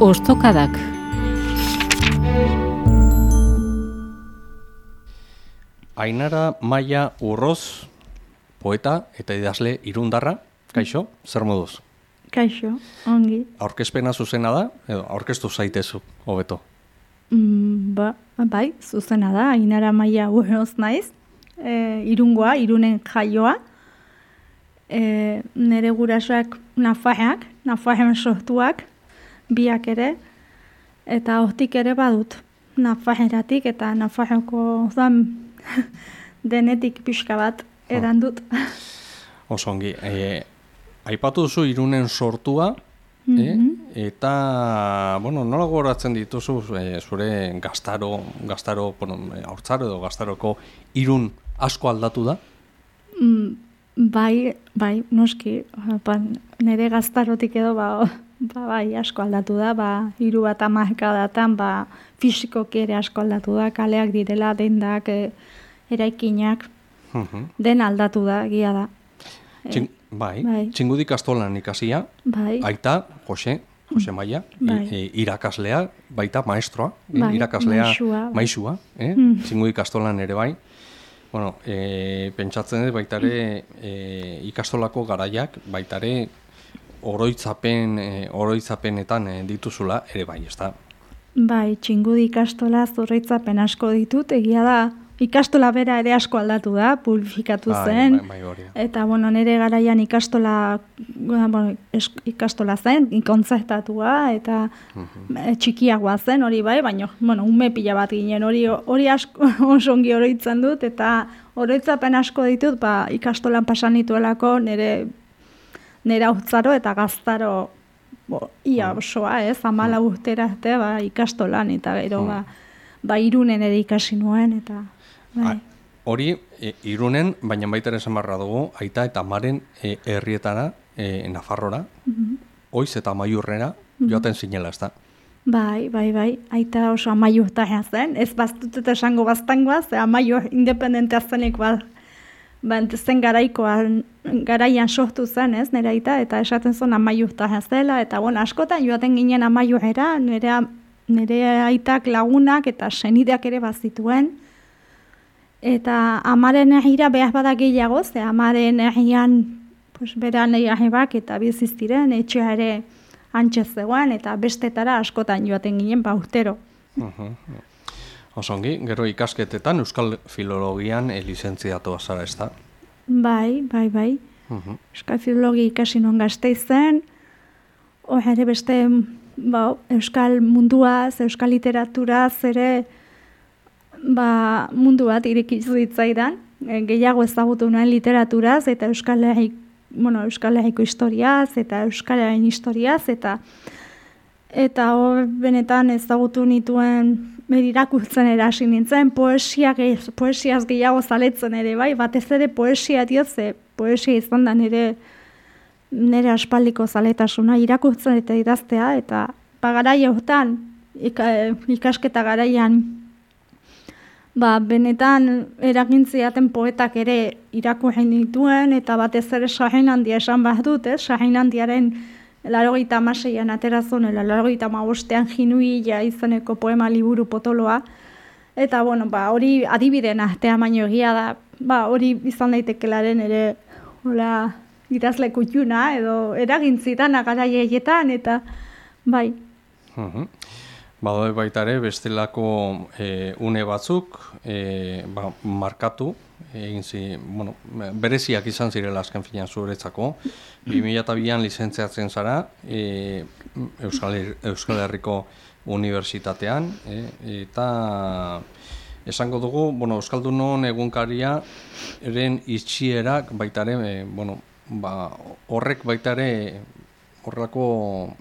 Ostokadak Ainara Maia Urroz, poeta eta idazle irundarra, kaixo, zer moduz? Kaixo, ongi. Aurkezpena zuzena da, edo aurkeztu zaitezu, hobeto. Mm, ba, bai, zuzena da, Ainara Maia Urroz naiz. E, irungoa, irunen jaioa. E, nere gurasoak nafajeak, nafajen sortuak, biak ere. Eta hortik ere badut, nafajeratik eta nafajeko zan denetik pixka bat edan dut. Oso ongi, e, aipatu duzu irunen sortua, e, eta, bueno, nola goratzen dituzu e, zure gaztaro, gaztaro, bueno, haurtzaro edo gaztaroko irun asko aldatu da? Mm, bai, bai, noski, nire gaztarotik edo, ba, ba, bai, asko aldatu da, ba, iru bat amaheka datan, ba, fisikoki ere asko aldatu da, kaleak direla, dendak, e, eraikinak, Mhm. den aldatu da, egia da. Txin, bai, bai. txingudik astolan ikasia, Bai, aita, Jose, Jose Maia, Bai. e, irakaslea, baita maestroa, e, Bai, irakaslea, maisua, bai. maisua, eh? Mm. txingudik astolan ere bai. Bueno, e, pentsatzen dut baitare e, ikastolako garaiak, baitare oroitzapen, e, oroitzapenetan e, dituzula ere bai, ez da? bai, txingudi ikastola zorreitzapen asko ditut, egia da, ikastola bera ere asko aldatu da, publifikatu Bai, zen, bai, bai. Eta, bueno, nire garaian ikastola, bueno, ikastola zen, ikontzertatua, eta e, txikiagoa zen, hori bai, baina, bueno, ume pila bat ginen, hori hori asko oso ongi oroitzen dut, eta oroitzapen asko ditut, ba, ikastolan pasan nituelako nire, nire hautzaro eta gaztaro, bo, ia osoa, ez, amala urtera arte, ba, ikastolan, eta gero, ba, ba, irunen ere ikasi nuen, eta, bai. Hori, e, irunen, baina baita ere samarra dugu, aita eta amaren e, herrietara, e, Nafarrora, oiz eta maiurrera, joaten zinela, ez da? Bai, bai, bai, aita oso amaiu zen, ez baztut eta esango baztangoa, ze amaiu independentea zenik ba, ba zen garaikoan, garaian sortu zen, ez, nire aita, eta esaten zuen amaiu zela, eta bueno, askotan joaten ginen amaiu era, nire aitak lagunak eta senideak ere bazituen, eta amaren egira behar bada gehiago, ze amaren egian, pues, beran egibak eta biziz ziren, etxea ere antxe zegoen, eta bestetara askotan joaten ginen, ba, urtero. Mhm. Oso ongi, gero ikasketetan Euskal Filologian e, lizentziatua zara, ez da? Bai, bai, bai. Mhm. Euskal filologi ikasi non gazteizen, hor ere beste ba, euskal munduaz, euskal literaturaz ere ba, mundu bat irikizu zitzaidan, e, gehiago ezagutu nuen literaturaz eta euskal Herri- bueno, euskal herriko historiaz eta euskal historiaz eta eta hor benetan ezagutu nituen beri irakurtzen ere hasi nintzen, poesia, gehi- poesiaz gehiago zaletzen ere, bai, batez ere poesia diot, poesia izan da nire, nire aspaldiko zaletasuna irakurtzen eta idaztea, eta ba, garaia hortan, ika, ikasketa garaian, ba, benetan eragintziaten poetak ere irakurri dituen, eta batez ere sahin handia esan behar dut, ez? Sahin handiaren larogeita amaseian aterazonela, larogeita amabostean jinuia izeneko poema liburu potoloa, eta bueno, ba, hori adibideen artea baino egia da, ba, hori izan daitekelaren ere, hola, idazle kutxuna, edo eragintzitan agaraietan, eta bai, Mhm. Badaude baita ere bestelako e, une batzuk e, ba, markatu egin zi, bueno, bereziak izan zirela azken finean zuretzako. 2002an lizentziatzen zara e, Euskal, Her- Euskal Herriko Unibertsitatean e, eta esango dugu, bueno, Euskaldunon egunkaria eren itxierak baita ere, e, bueno, ba, horrek baita ere horrelako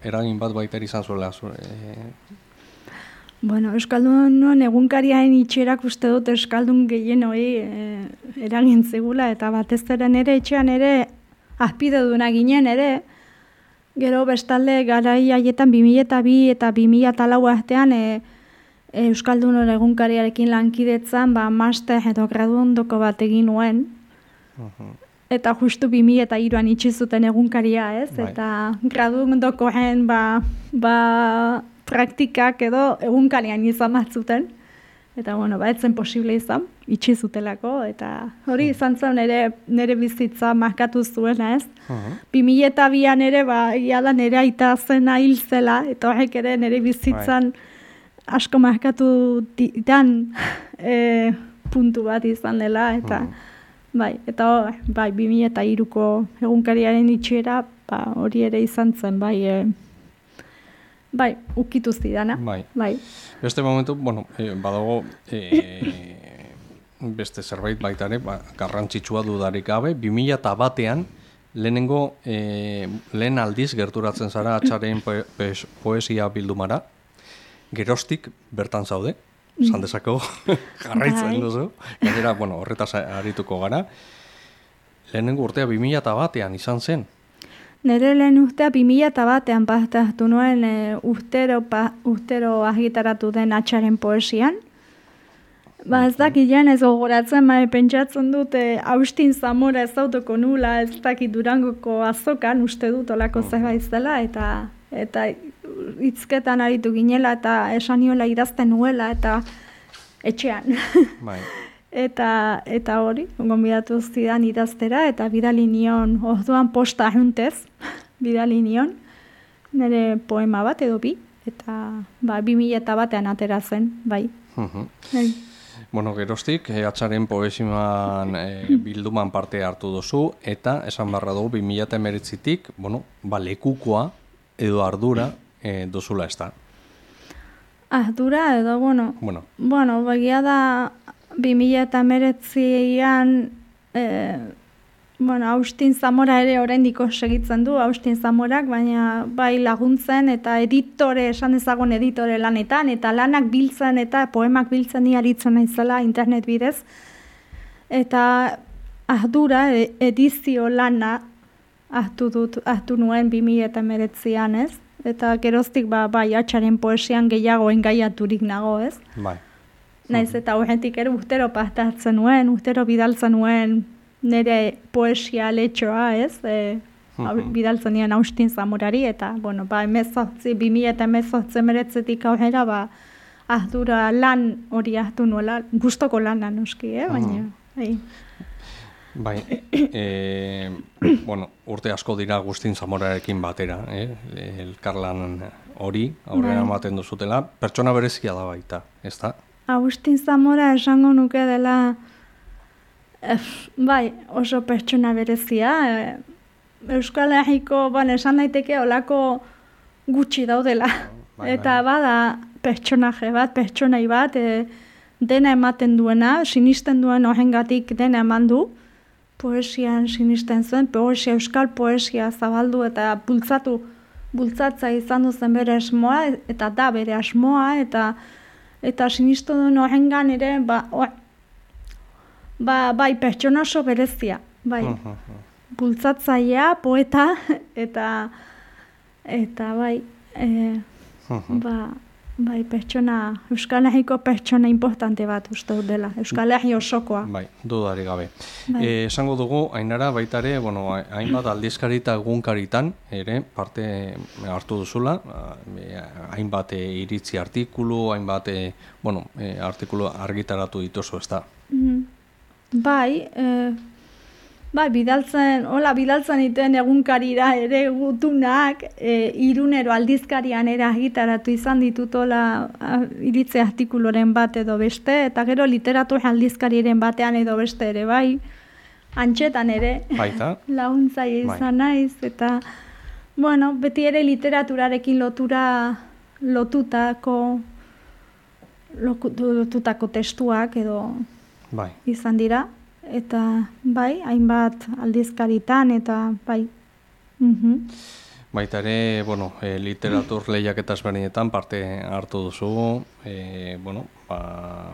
eragin bat baita izan zuela zure, e, Bueno, Euskaldunon egunkariaen itxerak uste dut Euskaldun gehien hori e, eragin zegula, eta batez ere nere etxean ere azpide duna ginen ere, gero bestalde garai haietan 2002 eta 2004 artean e, e, Euskaldunon egunkariarekin lankidetzan, ba, master edo graduondoko bat egin nuen, eta justu 2000 eta iruan itxi zuten egunkaria, ez? Bai. Eta graduondokoen ba, ba, praktikak edo egunkarian izan bat zuten. Eta, bueno, ba, etzen posible izan, itxi zutelako, eta hori izan zen nire, nire bizitza markatu zuena, ez? 2000 eta bian ere, ba, egia da nire aita zena hil zela, eta horrek ere nire bizitzan asko markatu ditan e, puntu bat izan dela, eta bai, eta hor, bai, 2000 eta iruko egunkariaren itxiera, ba, hori ere izan zen, bai, e, bai, ukitu zidana, Bai. bai. Beste momentu, bueno, e, badago e, beste zerbait baita ere, ba, garrantzitsua dudarik gabe, 2000 eta batean, lehenengo, e, lehen aldiz gerturatzen zara atxaren poe, pes- poesia bildumara, gerostik bertan zaude, esan dezako jarraitzen Bai. duzu, gainera, bueno, horretaz arituko gara, lehenengo urtea 2000 eta batean izan zen, Nere lehen urtea 2000 eta batean parte hartu nuen e, urtero, pa, urtero argitaratu den atxaren poesian. Ba ez dakilean ez gogoratzen, ma pentsatzen dut e, Austin Zamora ez autoko nula, ez dakit Durangoko azokan uste dut olako zerbait zela, eta eta hitzketan aritu ginela eta esan niola idazten nuela eta etxean. bai, Eta, eta hori, gonbidatu zidan idaztera, eta bidali nion, orduan posta juntez, bidali nion, nire poema bat edo bi, eta ba, bi mila eta batean atera zen, bai. Mhm. Bai. Bueno, gerostik, eh, atxaren poesiman eh, bilduman parte hartu duzu, eta esan barra dugu 2008tik, bueno, ba, lekukoa edo ardura eh, duzula ez da. Ardura edo, bueno, Bueno, bueno, begia da, bi mila eta meretzian, e, bueno, Austin Zamora ere oraindiko segitzen du, Austin Zamorak, baina bai laguntzen eta editore, esan ezagun editore lanetan, eta lanak biltzen eta poemak biltzen ni aritzen naizela internet bidez. Eta ardura, e- edizio lana hartu dut, hartu nuen 2000 eta meretzian, ez? Eta geroztik ba, bai atxaren poesian gehiago engaiaturik nago, ez? bai. Naiz eta horretik ere urtero parte hartzen nuen, urtero bidaltzen nuen nire poesia letxoa, ez? E, Mhm. bidaltzen nien Austin Zamorari, eta, bueno, ba, emezortzi, 2000 eta emezortzi meretzetik aurrera, ba, ahdura lan hori hartu nuela, gustoko lana noski, eh? baina, bai. Bai, e, bueno, urte asko dira Agustin Zamorarekin batera, eh? elkarlan hori, aurrera Bai. ematen duzutela, pertsona berezia da baita, ez da? Agustin Zamora esango nuke dela, ef, bai, oso pertsona berezia. E, Euskal Herriko, ban, esan daiteke olako gutxi daudela. Bai, Eta bai. bada pertsonaje bat, pertsonai bat, e, dena ematen duena, sinisten duen horrengatik dena eman du, poesian sinisten zuen, poesia, euskal poesia zabaldu eta bultzatu, bultzatza izan duzen bere asmoa, eta da bere asmoa, eta eta sinistu duen horrengan ere, ba, o, ba, bai, pertsona oso berezia, bai, Mhm. bultzatzailea, poeta, eta, eta bai, e, ba, bai, pertsona, Euskal Herriko pertsona importante bat uste dut dela, Euskal Herri osokoa. Bai, dudari gabe. Bai. Eh, esango dugu, ainara baita ere, bueno, hainbat aldizkari eta egunkaritan ere parte hartu duzula, eh, hainbat eh, iritzi artikulu, hainbat bueno, eh, artikulu argitaratu dituzu, ez da? Mhm. Bai, e, bai, bidaltzen, hola, bidaltzen iten egunkarira ere gutunak, e, irunero aldizkarian ere argitaratu izan ditutola iritze artikuloren bat edo beste, eta gero literatur aldizkariren batean edo beste ere, bai, antxetan ere Baita? laguntzaile Bai. izan naiz, eta, bueno, beti ere literaturarekin lotura lotutako lotutako testuak edo Bai. izan dira, eta bai, hainbat aldizkaritan, eta bai. Mhm. Baita ere, bueno, e, literatur lehiaketa ezberdinetan parte hartu duzu, e, bueno, ba,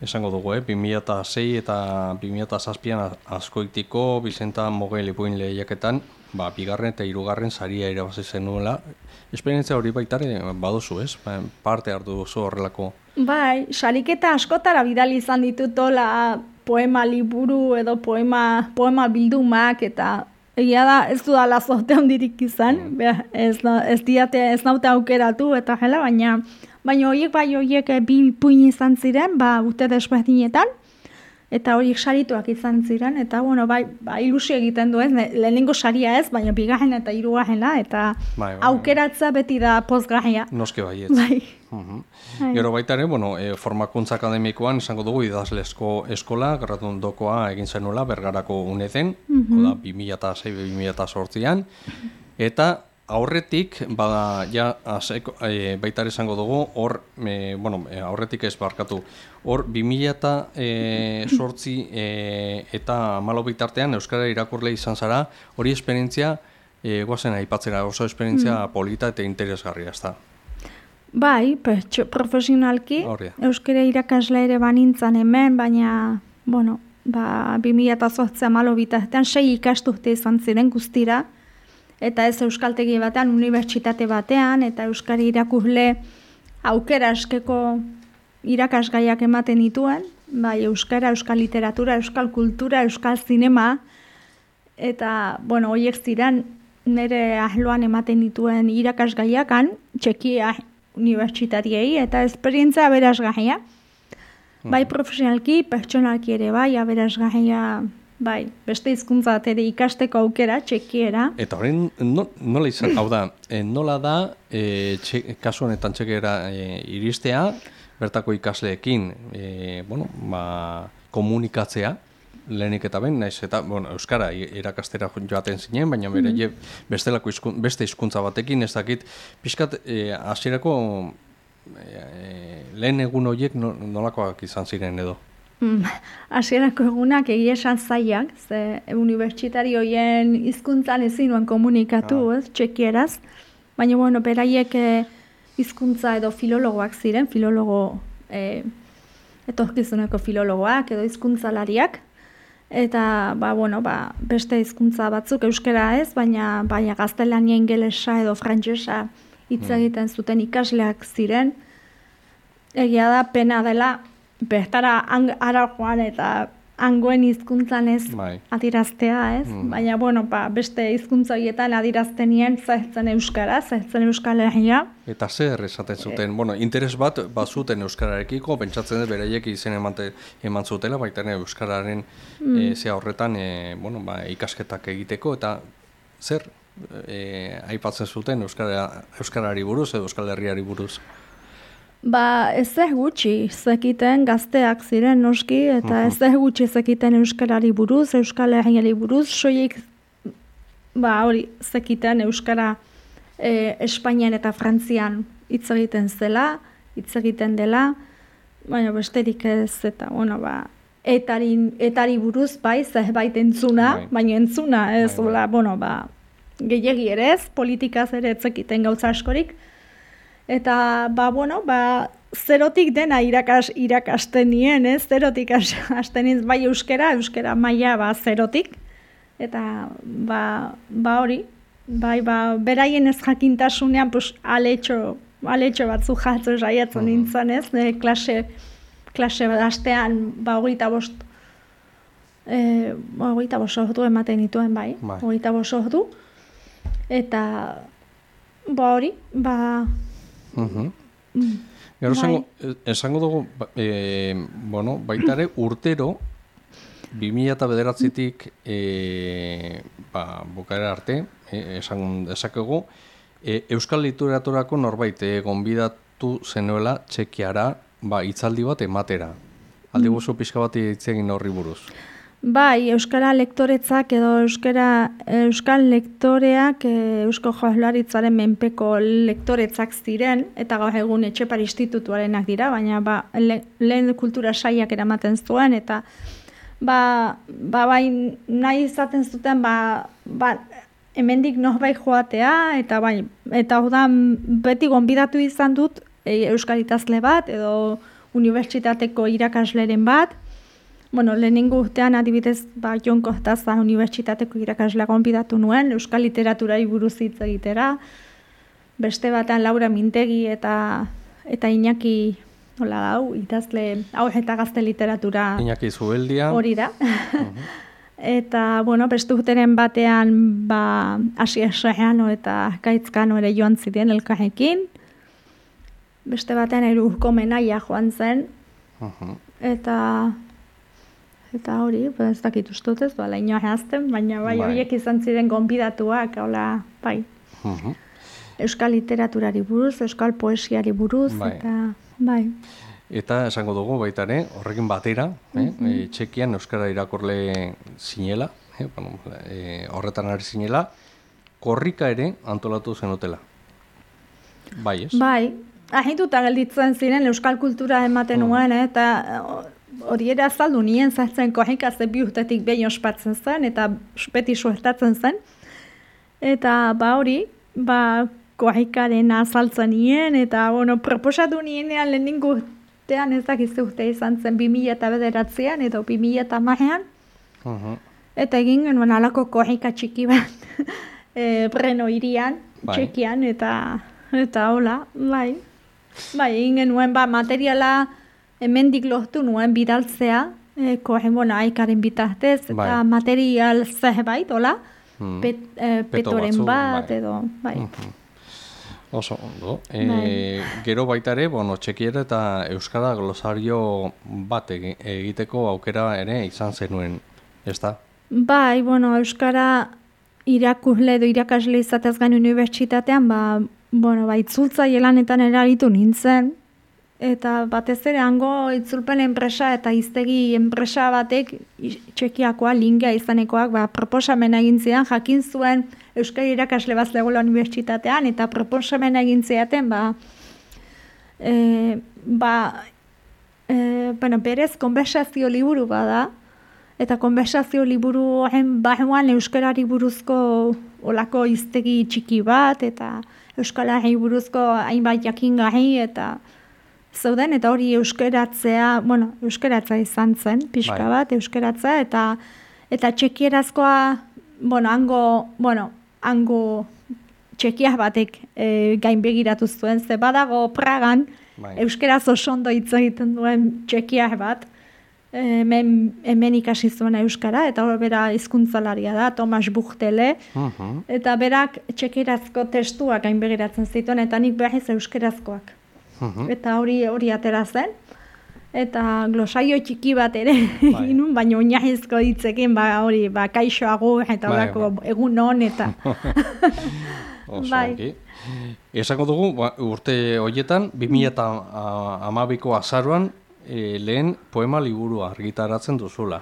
esango dugu, eh? 2006 eta 2006an askoitiko Bizenta Mogel ipuin lehiaketan, ba, bigarren eta hirugarren saria irabazi zenuela. Esperientzia hori baita ere baduzu, ez? Ba, parte hartu duzu horrelako. Bai, sariketa askotara bidali izan ditutola poema liburu edo poema, poema bildumak eta egia da ez du dala zote handirik izan, mm. ez, ez, diate, ez naute aukeratu eta jela, baina baina horiek bai horiek eh, bi puin izan ziren, ba, ute desberdinetan, eta horiek sarituak izan ziren, eta bueno, bai, bai ilusio egiten du ez, lehenengo saria ez, baina bigarren eta hirugarrena eta bai, bai, bai. aukeratza beti da pozgarria. Noske bai ez. Bai. Uh Gero baita ere, bueno, e, formakuntza akademikoan esango dugu idazlesko eskola, garratun dokoa egin zenuela bergarako uneten, uh -huh. 2006-2008an, eta aurretik bada ja aseko, e, baita esango dugu hor e, bueno, e, aurretik ez barkatu. Hor 2008 e, sortzi e, eta malo bitartean Euskara irakurle izan zara hori esperientzia e, guazen aipatzera oso esperientzia mm. polita eta interesgarria ez da Bai, pertsu, profesionalki Euskara irakasle ere banintzan hemen, baina bueno, ba, 2008 malo bitartean sei ikasturte izan ziren guztira eta ez euskaltegi batean, unibertsitate batean, eta euskari irakurle aukera askeko irakasgaiak ematen dituen, bai euskara, euskal literatura, euskal kultura, euskal zinema, eta, bueno, horiek ziren nire ahloan ematen dituen irakasgaiakan, txekia unibertsitariei, eta esperientzia aberazgaia. Bai profesionalki, pertsonalki ere bai, aberazgaia Bai, beste hizkuntza ere ikasteko aukera txekiera. Eta horren no, nola izan, hau da, e, nola da e, txe, kasu honetan txekera e, iristea, bertako ikasleekin, e, bueno, ba, komunikatzea, lehenik eta ben, naiz eta, bueno, Euskara irakastera joaten zinen, baina bere, mm bestelako izkun, beste hizkuntza batekin, ez dakit, pixkat, e, hasierako e, lehen egun horiek nolakoak izan ziren edo? Mm, hasierako egunak egia esan zaiak, ze unibertsitari hoien hizkuntzan ezin nuen komunikatu, ah. ez, txekieraz. Baina, bueno, beraiek eh, hizkuntza edo filologoak ziren, filologo, e, etorkizuneko filologoak edo hizkuntzalariak. Eta, ba, bueno, ba, beste hizkuntza batzuk euskara ez, baina, baina gaztelania ingelesa edo frantsesa hitz mm. egiten zuten ikasleak ziren. Egia da, pena dela, bertara ara joan eta angoen hizkuntzan ez bai. adiraztea, ez? Mm. Baina, bueno, ba, beste hizkuntza horietan adiraztenien zehtzen euskara, zehtzen euskal herria. Eta zer esaten zuten, bueno, interes bat bazuten euskararekiko, pentsatzen dut bereiek izen emante, eman zutela, baita euskararen mm. e, horretan, e, bueno, ba, ikasketak egiteko, eta zer e, aipatzen zuten euskara, euskarari buruz edo euskal herriari buruz? Ba, ez ez gutxi zekiten gazteak ziren noski, eta ez ez gutxi zekiten euskarari buruz, euskal herriari buruz, soiek, ba, hori, zekiten euskara e, Espainian eta Frantzian hitz egiten zela, hitz egiten dela, baina besterik ez, eta, bueno, ba, etari, etari buruz, bai, zeh baita entzuna, bai. baina entzuna, ez, bai, bai. bueno, ba, gehiagi ere ez, politikaz ere etzekiten gauza askorik, Eta, ba, bueno, ba, zerotik dena irakas, irakasten nien, ez? Zerotik hasten bai euskera, euskera maila, ba, zerotik. Eta, ba, ba hori, bai, ba, beraien ez jakintasunean, pues, aletxo, aletxo batzu jatzu saiatzen nintzen, ez? Ne, klase, klase astean, ba, hogeita bost, e, hogeita bost ordu ematen dituen, bai, bai. hogeita bost ordu. Eta, ba hori, ba, Uh Gero bai. esango dugu, e, bueno, baita ere urtero, 2000 eta bederatzitik e, ba, bukaera arte, e, esan desakegu, e, Euskal Literaturako norbait egon bidatu zenuela txekiara ba, itzaldi bat ematera. Aldi mm. guzu pixka bat itzegin horri buruz. Bai, euskara lektoretzak edo euskara euskal lektoreak e, eusko joaslaritzaren menpeko lektoretzak ziren eta gaur egun etxepar institutuarenak dira, baina ba, lehen kultura saiak eramaten zuen eta ba, ba bai nahi izaten zuten ba, ba hemendik bai joatea eta bai eta hau beti gonbidatu izan dut e, euskal bat edo unibertsitateko irakasleren bat Bueno, lehenengo urtean adibidez, ba, Jon Kostaza Unibertsitateko irakasle gonbidatu nuen, Euskal Literatura buruz hitz egitera, beste batean Laura Mintegi eta eta Iñaki Hola hau, idazle, hau eta gazte literatura Iñaki Zubeldia. hori da. Eta, bueno, beste urteren batean, ba, hasi esaeano eta gaitzkano ere joan ziren elkarrekin. Beste batean eruzko menaia joan zen, Mhm. eta eta hori, ba, ez dakit ustut ez, bala inoa jazten, baina bai, Bai. horiek izan ziren gonbidatuak, hola, bai, Mhm. euskal literaturari buruz, euskal poesiari buruz, Bai. eta bai, Eta esango dugu baita ere, horrekin batera, eh, eh, Txekian Euskara irakorle zinela, eh, bueno, eh, horretan ari zinela, korrika ere antolatu zenutela. Bai, ez? Bai, ahituta gelditzen ziren euskal kultura ematen nuen, eh, eta hori ere azaldu nien zartzen kohika ze bi urtetik behin ospatzen zen, eta beti suertatzen zen. Eta ba hori, ba kohikaren azaltzen nien, eta bueno, proposatu nienean lehenengo urtean ez dakizu urte izan zen 2000 eta bederatzean, edo 2000 eta mahean, Mhm. Eta egin genuen alako kohika txiki bat, e, Breno irian, Bai. txekian, eta, eta hola, bai. Bai, egin genuen, ba, materiala hemendik lortu nuen bidaltzea, e, kohen, bueno, aikaren bitartez, eta Bai. material zerbait, hola, Mhm. pet, e, Peto petoren batzuk, bat, bai. edo, bai. Oso, ondo. E, Bai. Gero baita ere, bueno, txekiera eta euskara glosario bat egi- egiteko aukera ere izan zenuen, ez da? Bai, bueno, Euskara irakurle edo irakasle izatez gain unibertsitatean, ba, bueno, ba, itzultzaile lanetan eraritu nintzen, eta batez ere hango itzulpen enpresa eta iztegi enpresa batek txekiakoa, lingea izanekoak, ba, proposamen egin zidan, jakin zuen Euskara irakasle bat unibertsitatean, eta proposamen egin zidaten, ba, e, ba, e, bueno, berez konversazio liburu bada, eta konversazio liburu horren barruan euskarari buruzko olako iztegi txiki bat, eta euskalari buruzko hainbat jakingarri, eta zeuden, eta hori euskaratzea, bueno, euskaratza izan zen, pixka Bai. bat, euskaratzea, eta eta txekierazkoa, bueno, hango, bueno, hango txekiaz batek e, gain begiratu zuen, ze badago Pragan, Bai. euskeraz oso ondo hitz egiten duen txekiar bat, hemen, hemen ikasi zuen euskara, eta hor bera hizkuntzalaria da, Tomas Buchtele, Mhm. eta berak txekierazko testuak gain begiratzen zituen, eta nik behiz euskerazkoak. Mhm. Eta hori hori atera zen. Eta glosaio txiki bat ere Bai. egin nuen, baina oinahizko hitzekin ba hori ba kaixo agur eta Bai, horako bai. egun on eta Bai. Esango dugu, ba, urte horietan, 2012ko azaruan, e, lehen poema liburu argitaratzen duzula.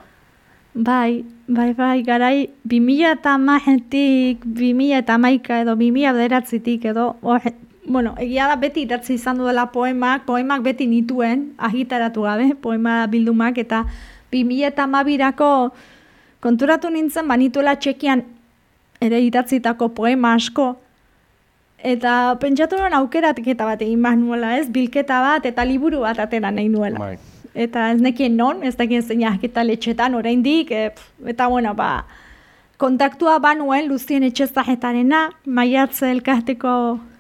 Bai, bai, bai, garai 2000 eta hamaretik, 2000 eta hamaika edo 2000 bederatzitik edo, hor, bueno, egia da beti idatzi izan duela poemak, poemak beti nituen, agitaratu gabe, poema bildumak, eta 2000 eta hamabirako konturatu nintzen, banituela txekian ere idatzitako poema asko, eta pentsatu nuen aukeratiketa bat egin behar nuela, ez, bilketa bat eta liburu bat atera nahi nuela. Bai. Eta ez nekien non, ez dakien zeinak eta letxetan oraindik, e, eta bueno, ba, kontaktua banuen Luzien etxezajetarena, maiatze elkarteko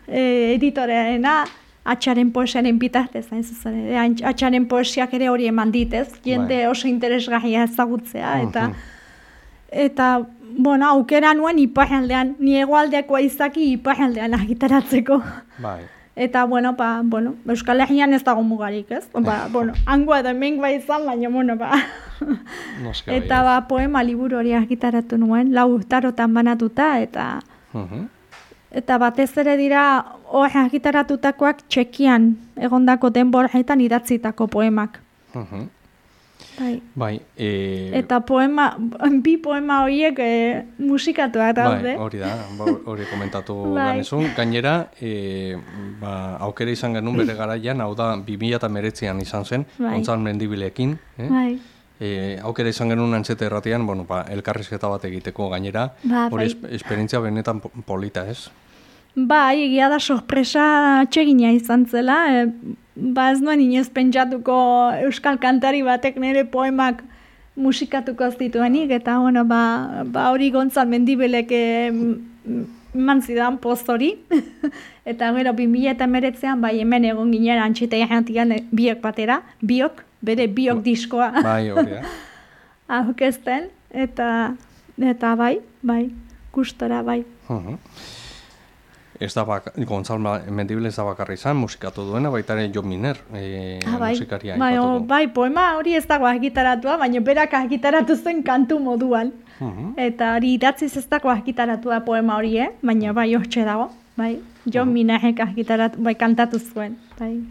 e, editorearena, atxaren poesiaren bitartez, hain zuzen ere, atxaren poesiak ere hori eman ditez, jende Bai. oso interesgarria ezagutzea, eta, eta, bueno, aukera nuen iparraldean, ni hegoaldekoa izaki iparraldean argitaratzeko. Bai. Eta, bueno, ba, bueno, Euskal Herrian ez dago mugarik, ez? Ba, bueno, hango edo hemen bai izan, baina, bueno, ba. Noski eta, ba, poema liburu hori argitaratu nuen, lau urtarotan banatuta, eta Mhm. Eta batez ere dira hor argitaratutakoak txekian egondako denboraetan idatzitako poemak. Mhm. Bai. Bai, e, Eta poema, bi poema horiek e, musikatuak daude. bai, hori da, ba, hori komentatu Bai. genezun. Gainera, e, ba, aukera izan genuen bere garaian, hau da, 2008an izan zen, Bai. Gontzal Mendibilekin. Eh? Bai. E, aukera izan genuen antzete erratian, bueno, ba, elkarrizketa bat egiteko gainera, Ba, hori bai. es- esperientzia benetan po- polita, ez? Bai, egia da sorpresa txegina izan zela. E, ba ez nuen inoz pentsatuko euskal kantari batek nire poemak musikatuko zituenik, eta bueno, ba, ba hori gontzal mendibelek e, eman zidan post hori. eta gero, 2000 eta meretzean, bai, hemen egon ginen antxeta jantian biok batera, biok, bere biok diskoa. Bai, hori, eh? Aukesten, eta, eta bai, bai, gustora bai. Mhm. Ez da bak, Gonzal Mendible ez da bakarri izan, musikatu duena, baita ere Jo Miner, e, Ah, bai, musikaria bai, o, bai, poema hori ez dago argitaratua, baina berak argitaratu zen kantu moduan. Mhm. Eta hori idatziz ez dago argitaratua poema hori, eh? baina bai hortxe dago. Bai, John Minarek argitaratu, bai, kantatu zuen. Bai.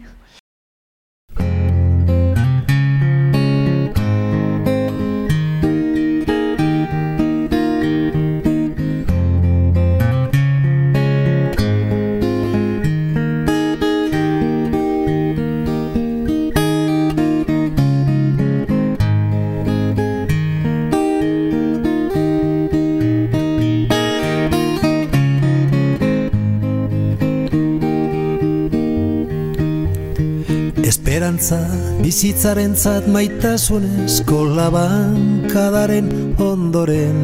Esperantza bizitzarentzat maitasunez kolabankadaren ondoren.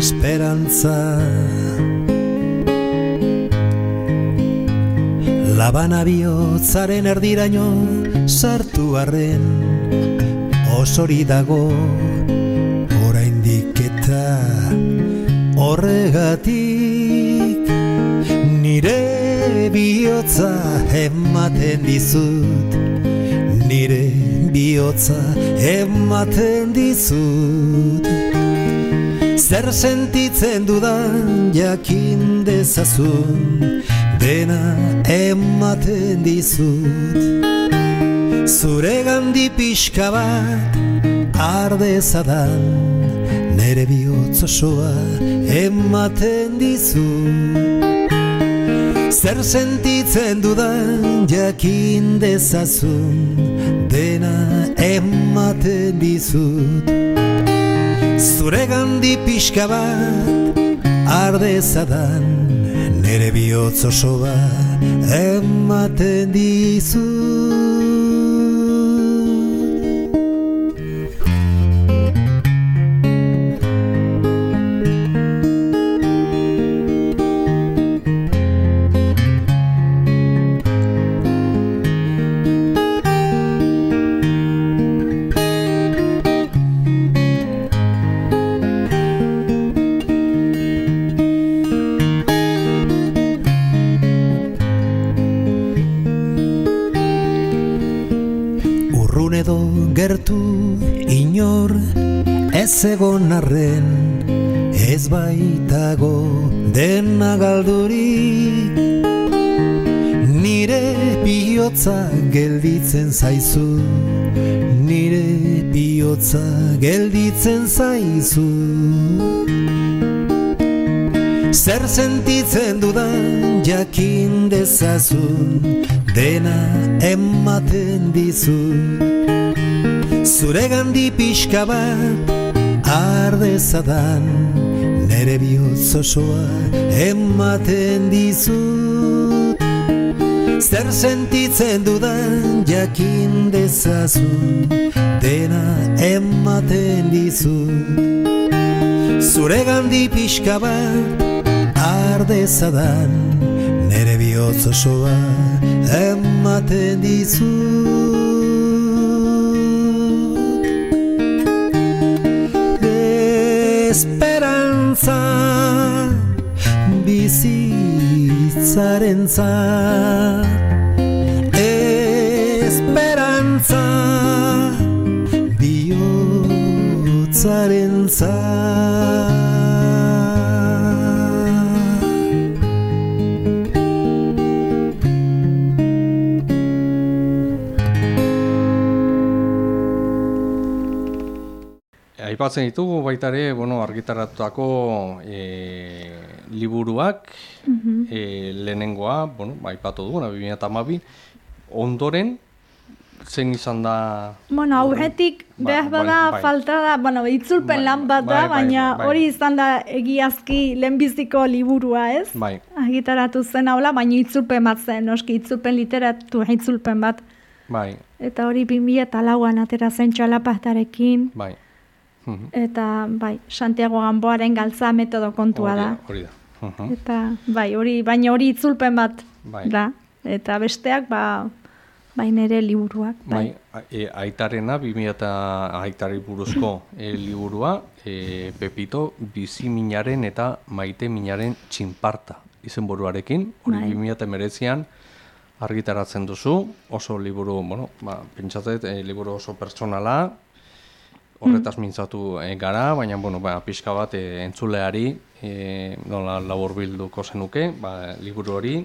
Esperantza. Labana bihotzaren erdiraino sartu arren Osori dago oraindik eta horregatik bihotza ematen dizut. Nire bihotza ematen dizut. Zer sentitzen dudan jakin dezazun. Dena ematen dizut. Zure gandi pixka bat ardezadan Nere bihotz osoa ematen dizut Zer sentitzen dudan jakin dezazun Dena ematen dizut. Zure gandi pixka bat ardezadan Nere bihotz osoa ematen dizut gelditzen zaizu Nire bihotza gelditzen zaizu. Zer sentitzen dudan jakin dezazun Dena ematen dizu. Zure gandi pixka bat ardezadan Nere bihotz osoa ematen dizut Zer sentitzen dudan jakin dezazun Dena ematen dizut Zure gandi pixka bat ardezadan Nere bihotz osoa ematen dizut Esperantza bizitzarentza Esperantza bihotzarentza Aipatzen ditugu baita bueno, argitaratutako e, liburuak, e, lehenengoa, bueno, ba, aipatu duguna, 2012, ondoren, zen izan da... Bueno, aurretik Ba- behar bai, bada bai. falta da, bueno, itzulpen Bai, lan bat da, bai, bai, baina bai, hori izan da egiazki lehenbiziko liburua, ez? Bai, Argitaratu zen haula, baina itzulpen bat zen, noski itzulpen literatu itzulpen bat. bai, Eta hori 2000 eta lauan atera zen txalapastarekin. bai. Eta, bai, Santiago Gamboaren galtza metodo kontua da. Hori da. Mhm. Eta, bai, hori, baina hori itzulpen bat Bai. da. Eta besteak, ba, bai nere liburuak. Bai, a- e, aitarena, 2000 eta aitari buruzko e, liburua, e, Pepito, bizi minaren eta maite minaren txinparta izenburuarekin, hori Bai. 2000 argitaratzen duzu, oso liburu, bueno, ba, pentsatzet, e, liburu oso pertsonala, horretaz mintzatu e, gara, baina, bueno, ba, pixka bat e, entzuleari, e, nola labur bilduko zenuke, ba, liburu hori,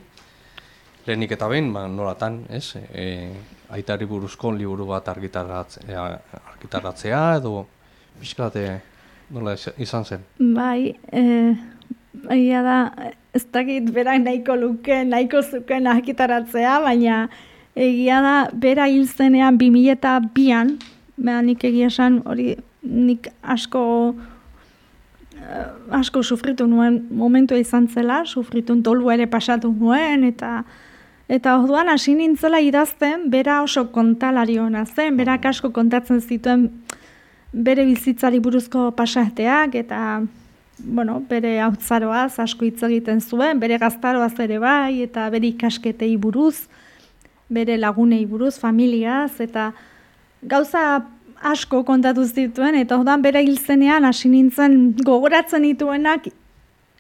lehenik eta behin, ba, nolatan, ez, e, aitari buruzko liburu bat argitaratzea, argitaratzea edo pixka bat, e, nola iz- izan zen. Bai, eh, egia da, ez dakit berak nahiko luke, nahiko zuken argitaratzea, baina egia da, bera hil zenean 2002an, beha nik egia esan hori nik asko asko sufritu nuen momentua izan zela, sufritu dolu ere pasatu nuen, eta Eta orduan hasi nintzela idazten, bera oso kontalari hona zen, berak asko kontatzen zituen bere bizitzari buruzko pasateak eta bueno, bere hautzaroaz asko hitz egiten zuen, bere gaztaroaz ere bai, eta bere ikasketei buruz, bere lagunei buruz, familiaz, eta gauza asko kontatu zituen, eta orduan bere hil zenean hasi nintzen gogoratzen dituenak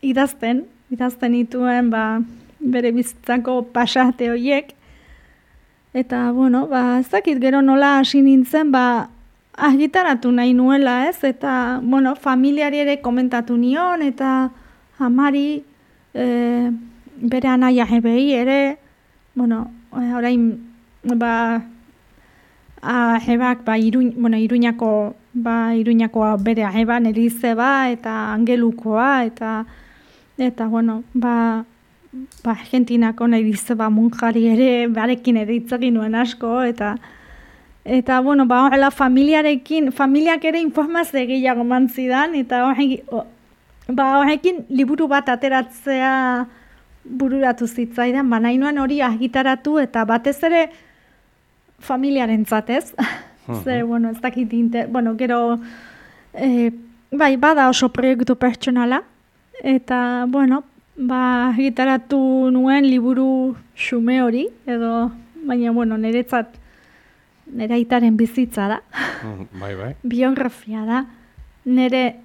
idazten, idazten dituen ba, bere bizitzako pasate horiek, Eta, bueno, ba, ez dakit gero nola hasi nintzen, ba, argitaratu nahi nuela, ez? Eta, bueno, familiari ere komentatu nion, eta amari, e, bere anaia hebei ere, bueno, eh, orain, ba, ahebak, ba, iruñ, bueno, iruñako, ba, iruñakoa bere aheba, nerize ba, eta angelukoa, eta, eta, bueno, ba, ba, Argentinako nahi dize ba, munjari ere, barekin ere hitz egin nuen asko, eta eta, bueno, ba, horrela familiarekin, familiak ere informazio gehiago eman zidan, eta horrekin, ba, horrekin liburu bat ateratzea bururatu zitzaidan, ba, nahi hori argitaratu, eta batez ere familiaren zatez. Ze, bueno, ez dakit, inte, bueno, gero, e, bai, bada oso proiektu pertsonala, eta, bueno, ba, gitaratu nuen liburu xume hori, edo, baina, bueno, niretzat, nire aitaren bizitza da, Mm, Bai, bai. biografia da, nire,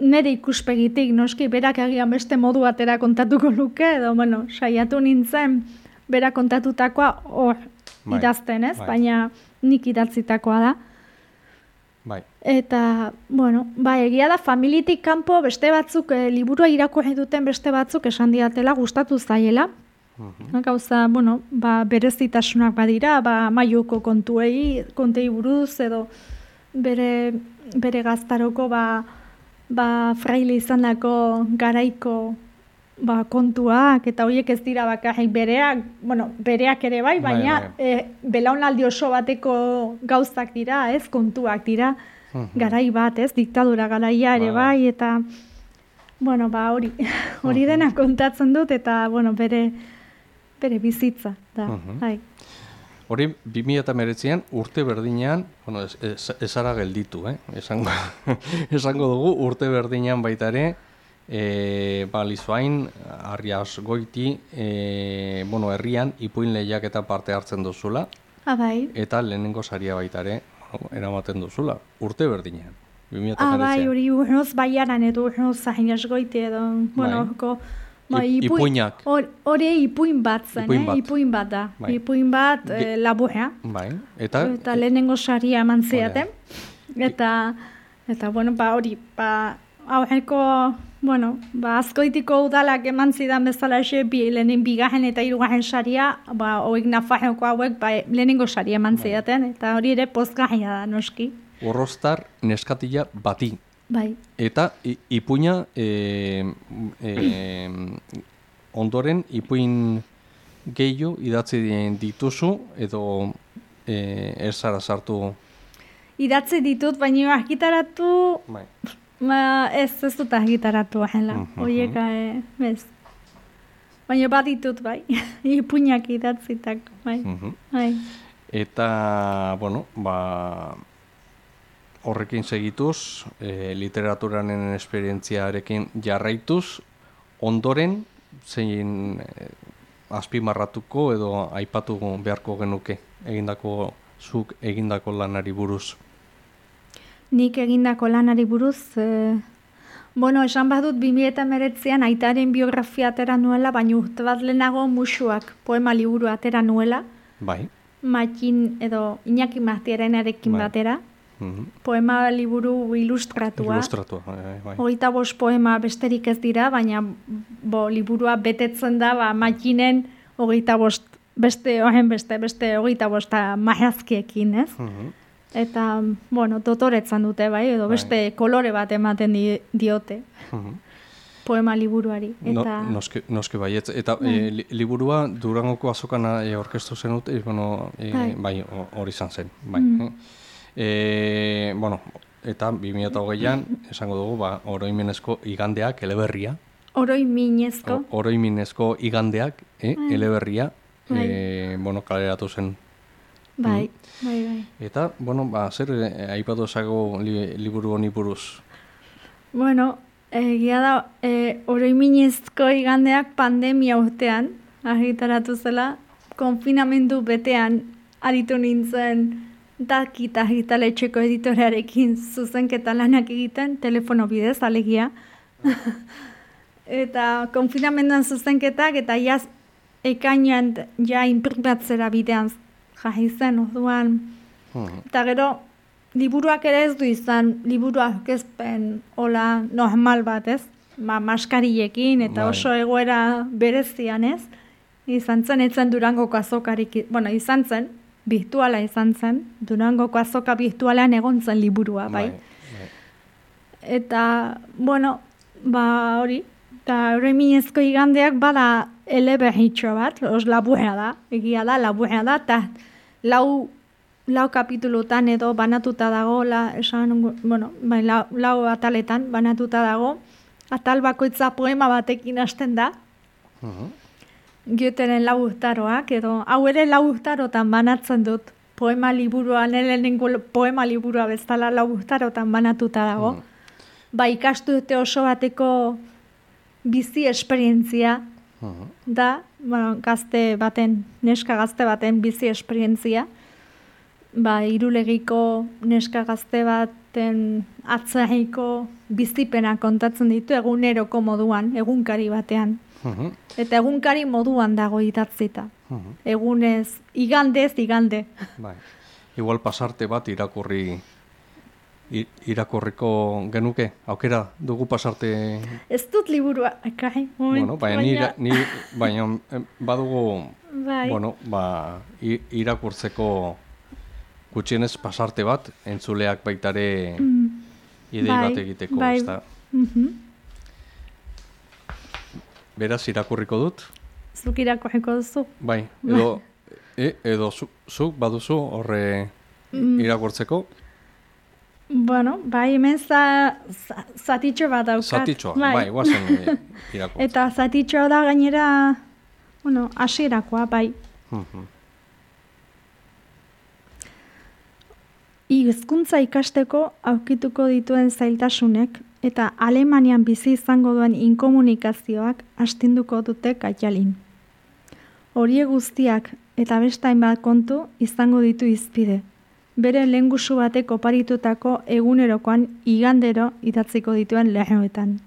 nire ikuspegitik, noski, berak agian beste modu batera kontatuko luke, edo, bueno, saiatu nintzen, bera kontatutakoa hor Bai, idazten, ez? bai. Baina nik idatzitakoa da. Bai. Eta, bueno, ba, egia da familitik kanpo beste batzuk, e, liburua irakurri duten beste batzuk esan diatela gustatu zaiela. Mhm. Gauza, bueno, ba, berezitasunak badira, ba, maiuko kontuei, kontei buruz, edo bere, bere gaztaroko, ba, ba, fraile izandako garaiko ba, kontuak, eta horiek ez dira bakarrik bereak, bueno, bereak ere bai, Bai, baina bai. e, belaunaldi oso bateko gauzak dira, ez, kontuak dira, garai bat, ez, diktadura garaia ere. Bai. bai, eta, bueno, ba, hori, hori dena kontatzen dut, eta, bueno, bere, bere bizitza, da, bai. Hori, 2008an urte berdinean, bueno, ez, ez, ezara gelditu, eh? esango, esango dugu, urte berdinean baita ere, e, ba, Lizuain, Arrias Goiti, e, bueno, herrian, ipuin lehiak eta parte hartzen duzula, Ah, bai. eta lehenengo saria baita ere, bueno, eramaten duzula, urte berdinean. 2008an. Ah, bai, hori urnoz baiaran edo urnoz zahinas goite edo, bueno, Bai. I- ipuinak. hor- Hori ipuin bat zen, Ipuin eh? bat. ipuin bat da. Bai. Ipuin bat Ge- eh, laburra. Bai, eta, Eta lehenengo saria eman ziaten. Eta, eta, bueno, ba, hori, ba, aurreko, bueno, ba, azkoitiko udalak eman zidan bezala xe, bi, lehenen bigarren eta hirugarren saria, ba, oik nafarroko hauek, ba, lehenengo saria eman zidaten, eta hori ere pozgarria da, noski. Urrostar neskatila bati. Bai, Eta ipuina e, e, ondoren ipuin gehiago idatzi dituzu edo e, ez sartu idatzi ditut, baina argitaratu, bai. Ba, ez ez dut argitaratu ahela, Mhm. horiek, eh, ez. Baina baditut, bai, ipuinak idatzitak, bai, Mhm. bai. Eta, bueno, ba, horrekin segituz, e, literaturaren esperientziarekin jarraituz, ondoren zein e, azpimarratuko edo aipatu beharko genuke egindako zuk egindako lanari buruz. Nik egindako lanari buruz, e, bueno, esan badut 2008an aitaren biografia atera nuela, baina urte bat lehenago musuak poema liburu atera nuela. Bai. Makin edo Iñaki Martiarenarekin Bai. batera. Mhm. Poema liburu ilustratua. Ilustratua, bai, bai. Hogeita bost poema besterik ez dira, baina bo, liburua betetzen da, ba, makinen hogeita bost, beste, ohen beste, beste hogeita bosta marazkiekin, ez? Mhm. Eta, bueno, dotoretzan dute, bai, edo Bai. beste kolore bat ematen di, diote Mhm. poema liburuari. No, Eta, noske, noske baietz. Eta Bai. e, li- liburua Durangoko azokana e, orkestu zenut, e, bueno, e, Bai. bai, ho- hori izan zen. Bai. Mm. E, bueno, eta 2008an, esango dugu, ba, oroimenezko igandeak, eleberria, oroi minezko, O- oroiminezko igandeak, eh, Bai. eleberria, Bai. e, bueno, kaleratu zen. Bai, bai, bai. Eta, bueno, ba, zer e, aipatu esago li, liburu honi buruz? Bueno, egia da, e, oroiminezko igandeak pandemia urtean, argitaratu zela, konfinamendu betean aritu nintzen daki eta argitaletxeko editorearekin zuzenketa lanak egiten, telefono bidez, alegia. eta konfinamenduan zuzenketak, eta jaz ekainan ja imprimatzera bidean jarri zen, orduan, Mhm. Eta gero, liburuak ere ez du izan, liburuak ezpen hola normal bat, ez? Ma, maskariekin eta Bai. oso egoera berezian, ez? Izan zen, etzen Durangoko azokarik, bueno, izan zen, virtuala izan zen, Durangoko azoka virtualean egon zen liburua, bai? bai. Eta, bueno, ba hori, eta hori minezko igandeak bada eleberritxo bat, os laburra da, egia da, laburra da, eta lau, lau kapitulutan edo banatuta dago, la, esan, bueno, bai, lau, lau ataletan banatuta dago, atal bakoitza poema batekin hasten da, Mhm. Goetheren lau urtaroak, edo hau ere lau urtarotan banatzen dut, poema liburua, nire lehenengo poema liburua bezala lau urtarotan banatuta dago. Mhm. Ba, ikastu dute oso bateko bizi esperientzia Mhm. da, bueno, gazte baten, neska gazte baten bizi esperientzia. Ba, irulegiko neska gazte baten atzaiko bizipena kontatzen ditu eguneroko moduan, egunkari batean. Mhm. Eta egunkari moduan dago idatzita. Mhm. Egunez, igandez, igande. Bai. Igual pasarte bat irakurri i- irakurriko genuke, aukera dugu pasarte, Ez dut liburua, ekai, bueno, baina, ni, ira- ni baina badugu, bai, bueno, ba, irakurtzeko gutxienez pasarte bat, entzuleak baitare Mm, idei bai, bat egiteko, bai. ezta? mhm. Beraz irakurriko dut, zuk irakurriko duzu. bai, edo, e, edo zu, zuk baduzu horre Mm. Bueno, bai, hemen za, za, zatitxo bat daukat. zatitxoa, bai, guazen e, irakurtzeko. Eta zatitxoa da gainera, bueno, hasierakoa bai. Mhm. Hizkuntza ikasteko aurkituko dituen zailtasunek eta Alemanian bizi izango duen inkomunikazioak astinduko dute kaialin. Horie guztiak eta beste hainbat kontu izango ditu izpide. Bere lengusu batek oparitutako egunerokoan igandero idatziko dituen lerroetan.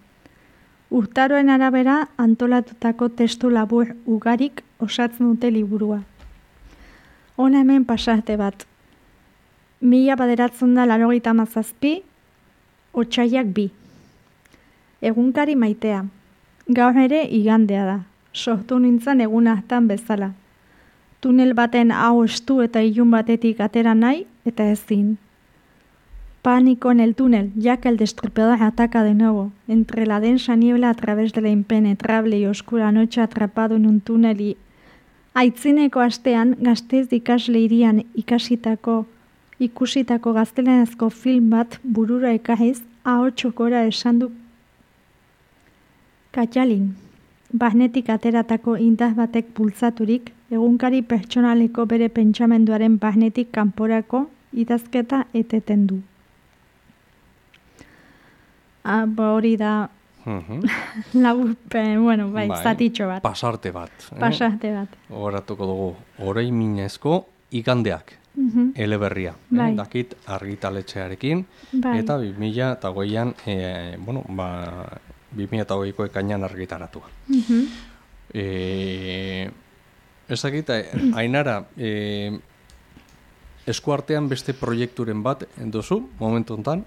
Urtaroen arabera antolatutako testu labur ugarik osatzen dute liburua. Hona hemen pasarte bat. Mila baderatzen da larogeita mazazpi, otxaiak bi. Egunkari maitea. Gaur ere igandea da. Sortu nintzen egun hartan bezala. Tunel baten hau estu eta ilun batetik atera nahi eta ezin. Pánico en el túnel, ya que el destripador ataca de nuevo, entre la densa niebla a través de la impenetrable y oscura noche atrapado en un túnel y... Aitzineko astean, gaztez ikasle irian ikasitako, ikusitako gaztelanezko film bat burura ekahiz, ahotsokora esan du Katxalin, barnetik ateratako indaz batek bultzaturik, egunkari pertsonaleko bere pentsamenduaren barnetik kanporako idazketa eteten du. Ah, ba, hori da Mhm. laburpen, bueno, bai, Bai, zatitxo bat. Pasarte bat. eh? Pasarte bat. Horatuko dugu, orei minezko igandeak, Mhm. eleberria. Bai. Eh? Dakit argitaletxearekin, Bai. eta 2000 eta goian, e, bueno, ba, 2000 eta goiko ekainan argitaratua. Mhm. E, ez dakit, eh, ainara, e, eskuartean beste proiekturen bat duzu, momentu honetan?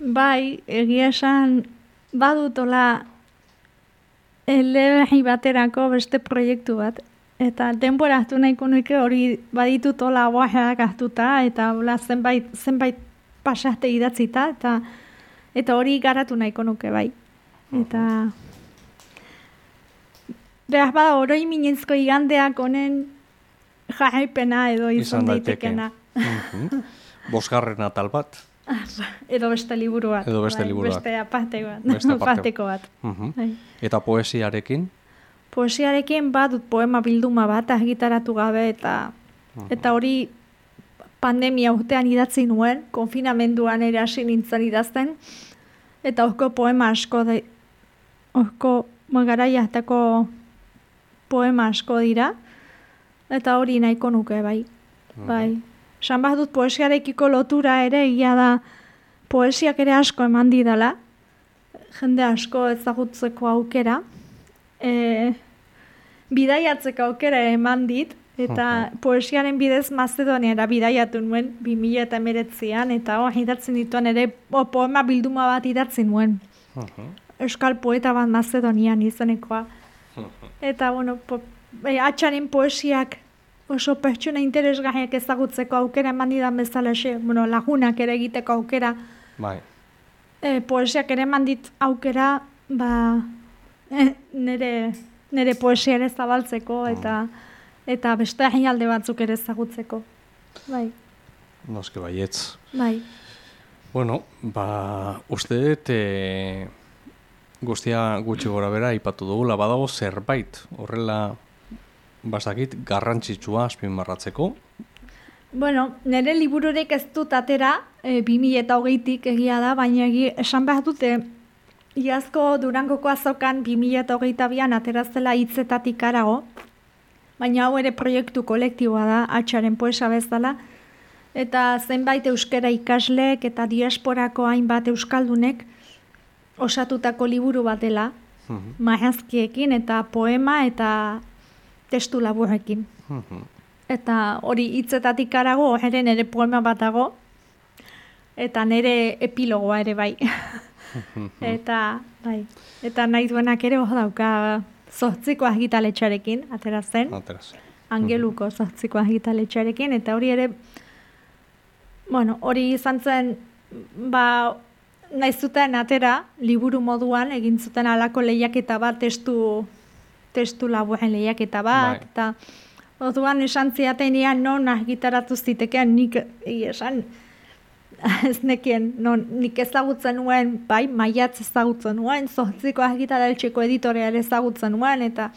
Bai, egia esan badutola eleberri baterako beste proiektu bat. Eta denbora hartu nahiko nuke hori baditutola guajeak hartuta eta hola zenbait, zenbait pasaste idatzita eta eta hori garatu nahiko nuke bai. Eta behar bada oroi minezko igandeak honen jarraipena edo izan daitekena. Mhm. Bosgarren atal bat. Edo beste liburu bat. Edo beste bai, liburu bat. Beste aparte bat. Beste aparte. Aparteko bat. Eta poesiarekin? Poesiarekin badut poema bilduma bat argitaratu gabe eta eta hori pandemia urtean idatzi nuen, konfinamenduan ere hasi nintzen idazten, eta horko poema asko da, horko garaia hartako poema asko dira, eta hori nahiko nuke bai. Bai. San bat dut poesiarekiko lotura ere egia da poesiak ere asko eman didala, jende asko ezagutzeko aukera, e, bidaiatzeko aukera eman dit, eta poesiaren bidez Mazedoniara bidaiatu nuen 2019an, eta hor idatzen dituen ere o, poema bilduma bat idatzen nuen. Mhm. Euskal poeta bat Mazedonian izenekoa. Eta, bueno, po, e, atxaren poesiak oso pertsona interesgarriak ezagutzeko aukera eman didan bezala, xe, bueno, lagunak ere egiteko aukera, Bai. e, poesiak ere eman dit aukera, ba, e, nere, nere poesia ere zabaltzeko, eta eta beste alde batzuk ere ezagutzeko. Bai, Noske baietz. bai. Bueno, ba, uste dut e, guztia gutxi gora bera ipatu dugula, badago zerbait horrela basakit garrantzitsua azpimarratzeko. Bueno, nire libururek ez dut atera, e, 2008tik egia da, baina egi, esan behar dute, iazko Durangoko azokan 2008an aterazela hitzetatik arago, baina hau ere proiektu kolektiboa da, atxaren poesa bezala, eta zenbait euskara ikasleek eta diasporako hainbat euskaldunek osatutako liburu bat dela, Mhm. marazkiekin eta poema eta testu laburrekin. Mhm. Eta hori hitzetatik arago, ere nire poema bat dago, eta nire epilogoa ere bai. eta, bai, eta nahi duenak ere hor dauka zortziko argitaletxarekin, atera zen, Ateraz. angeluko zortziko argitaletxarekin, eta hori ere, bueno, hori izan zen, ba, nahi zuten atera, liburu moduan, egin zuten alako lehiaketa bat, testu, testu laburren lehiaketa bat, Bai. eta orduan esan ziatenean non argitaratu zitekean nik esan ez nekien, non, nik ezagutzen nuen, bai, maiatz ezagutzen nuen, zortziko argitaletxeko editoreal ezagutzen nuen, eta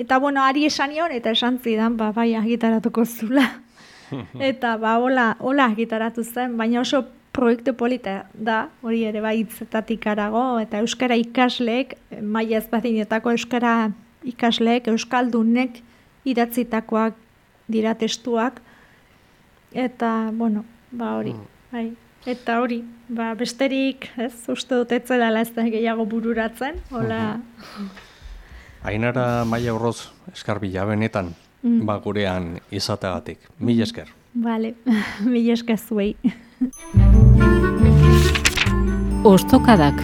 Eta, bueno, ari esan nion, eta esan zidan, ba, bai, argitaratuko zula. eta, ba, hola, hola argitaratu zen, baina oso proiektu polita da, hori ere bai hitzetatik arago, eta euskara ikasleek, maila ezberdinetako euskara ikasleek, euskaldunek idatzitakoak dira testuak, eta, bueno, ba, hori, bai. Eta hori, ba, besterik, ez, uste dut ez da gehiago bururatzen, hola, Ainara maia horroz eskarbila benetan, ba gurean izateagatik. Mil esker. Vale, mila esker zuei. Ostokadak